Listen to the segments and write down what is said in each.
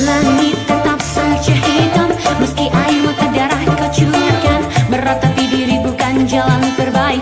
Langit tetap saja hitam. Meski air mata darah kau curahkan Meratapi diri bukan jalan terbaik.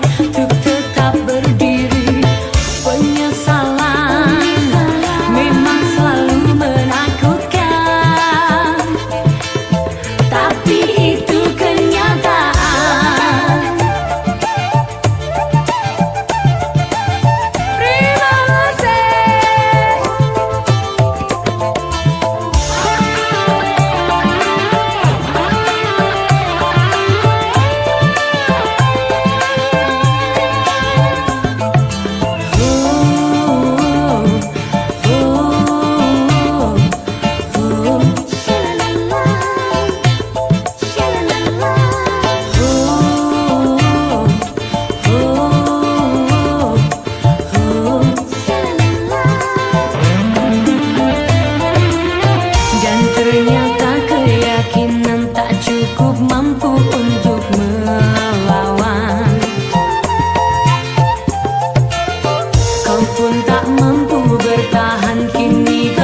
kini